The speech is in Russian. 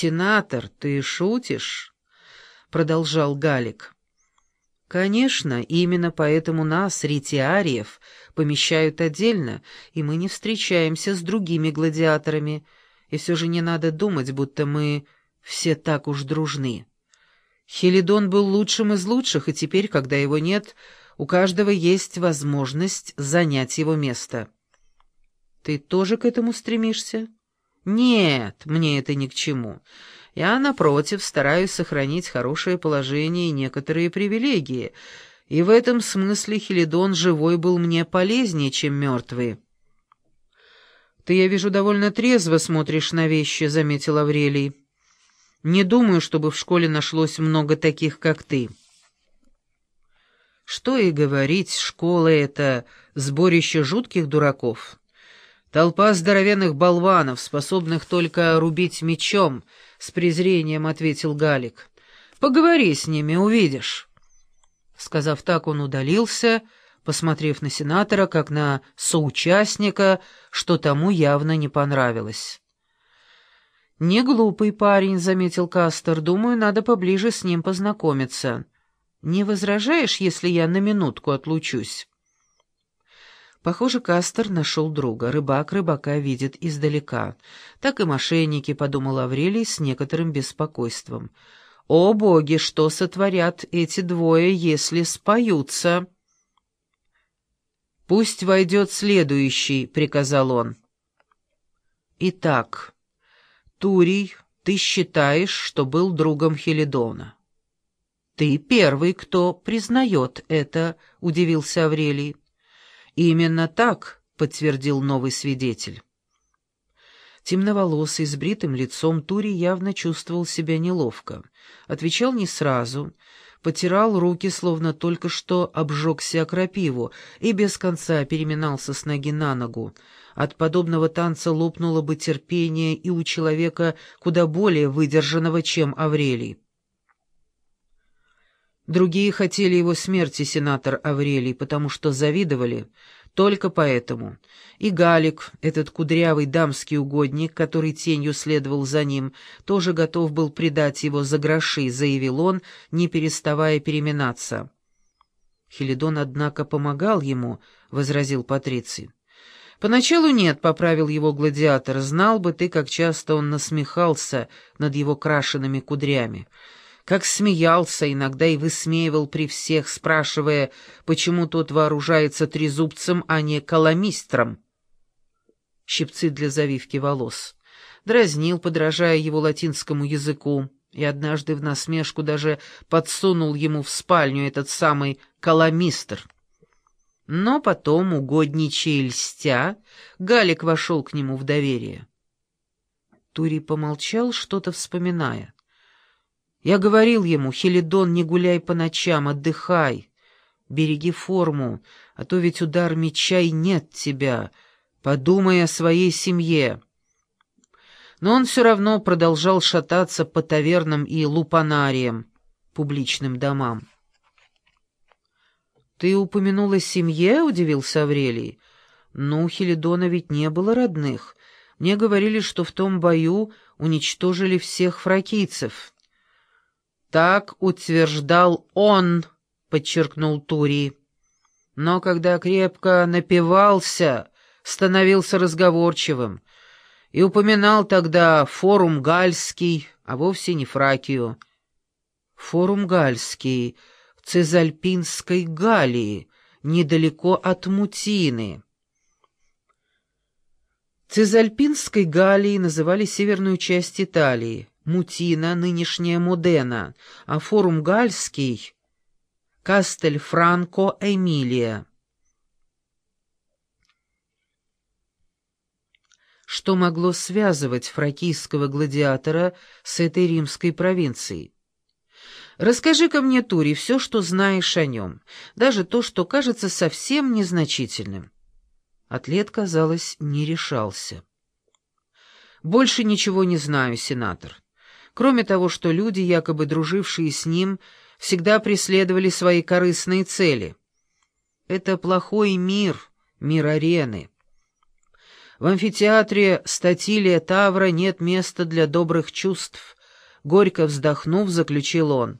«Сенатор, ты шутишь?» — продолжал Галик. «Конечно, именно поэтому нас, ретиариев, помещают отдельно, и мы не встречаемся с другими гладиаторами, и все же не надо думать, будто мы все так уж дружны. Хелидон был лучшим из лучших, и теперь, когда его нет, у каждого есть возможность занять его место. Ты тоже к этому стремишься? Нет, мне это ни к чему». Я, напротив, стараюсь сохранить хорошее положение и некоторые привилегии, и в этом смысле Хелидон живой был мне полезнее, чем мертвый. «Ты, я вижу, довольно трезво смотришь на вещи», — заметил Аврелий. «Не думаю, чтобы в школе нашлось много таких, как ты». Что и говорить, школа — это сборище жутких дураков. Толпа здоровенных болванов, способных только рубить мечом —— с презрением ответил Галик. «Поговори с ними, увидишь». Сказав так, он удалился, посмотрев на сенатора, как на соучастника, что тому явно не понравилось. «Не глупый парень», — заметил Кастер. «Думаю, надо поближе с ним познакомиться. Не возражаешь, если я на минутку отлучусь?» Похоже, Кастер нашел друга. Рыбак рыбака видит издалека. Так и мошенники, — подумал Аврелий с некоторым беспокойством. О боги, что сотворят эти двое, если споются? «Пусть войдет следующий», — приказал он. «Итак, Турий, ты считаешь, что был другом Хелидона?» «Ты первый, кто признает это», — удивился Аврелий. «Именно так», — подтвердил новый свидетель. Темноволосый, с бритым лицом, Тури явно чувствовал себя неловко. Отвечал не сразу, потирал руки, словно только что обжегся крапиву, и без конца переминался с ноги на ногу. От подобного танца лопнуло бы терпение и у человека куда более выдержанного, чем Аврелий. Другие хотели его смерти, сенатор Аврелий, потому что завидовали. Только поэтому. И Галик, этот кудрявый дамский угодник, который тенью следовал за ним, тоже готов был предать его за гроши, заявил он, не переставая переминаться. Хелидон, однако, помогал ему, — возразил Патриций. «Поначалу нет», — поправил его гладиатор, — «знал бы ты, как часто он насмехался над его крашенными кудрями» как смеялся, иногда и высмеивал при всех, спрашивая, почему тот вооружается трезубцем, а не коломистром. Щипцы для завивки волос. Дразнил, подражая его латинскому языку, и однажды в насмешку даже подсунул ему в спальню этот самый коломистр. Но потом, угодничая и льстя, Галик вошел к нему в доверие. Тури помолчал, что-то вспоминая. Я говорил ему, Хелидон, не гуляй по ночам, отдыхай. Береги форму, а то ведь удар меча и нет тебя. Подумай о своей семье. Но он все равно продолжал шататься по тавернам и лупанариям, публичным домам. «Ты упомянула семье?» — удивился Аврелий. «Ну, у Хелидона ведь не было родных. Мне говорили, что в том бою уничтожили всех фракийцев». «Так утверждал он», — подчеркнул Тури. Но когда крепко напивался, становился разговорчивым и упоминал тогда форум Гальский, а вовсе не Фракию. Форум Гальский в Цезальпинской Галлии, недалеко от Мутины. Цезальпинской Галлией называли северную часть Италии. Мутина, нынешняя Модена, а форум Гальский — Кастельфранко-Эмилия. Что могло связывать фракийского гладиатора с этой римской провинцией? Расскажи-ка мне, Тури, все, что знаешь о нем, даже то, что кажется совсем незначительным. Атлет, казалось, не решался. «Больше ничего не знаю, сенатор. Кроме того, что люди, якобы дружившие с ним, всегда преследовали свои корыстные цели. Это плохой мир, мир арены. В амфитеатре Статилия Тавра нет места для добрых чувств. Горько вздохнув, заключил он.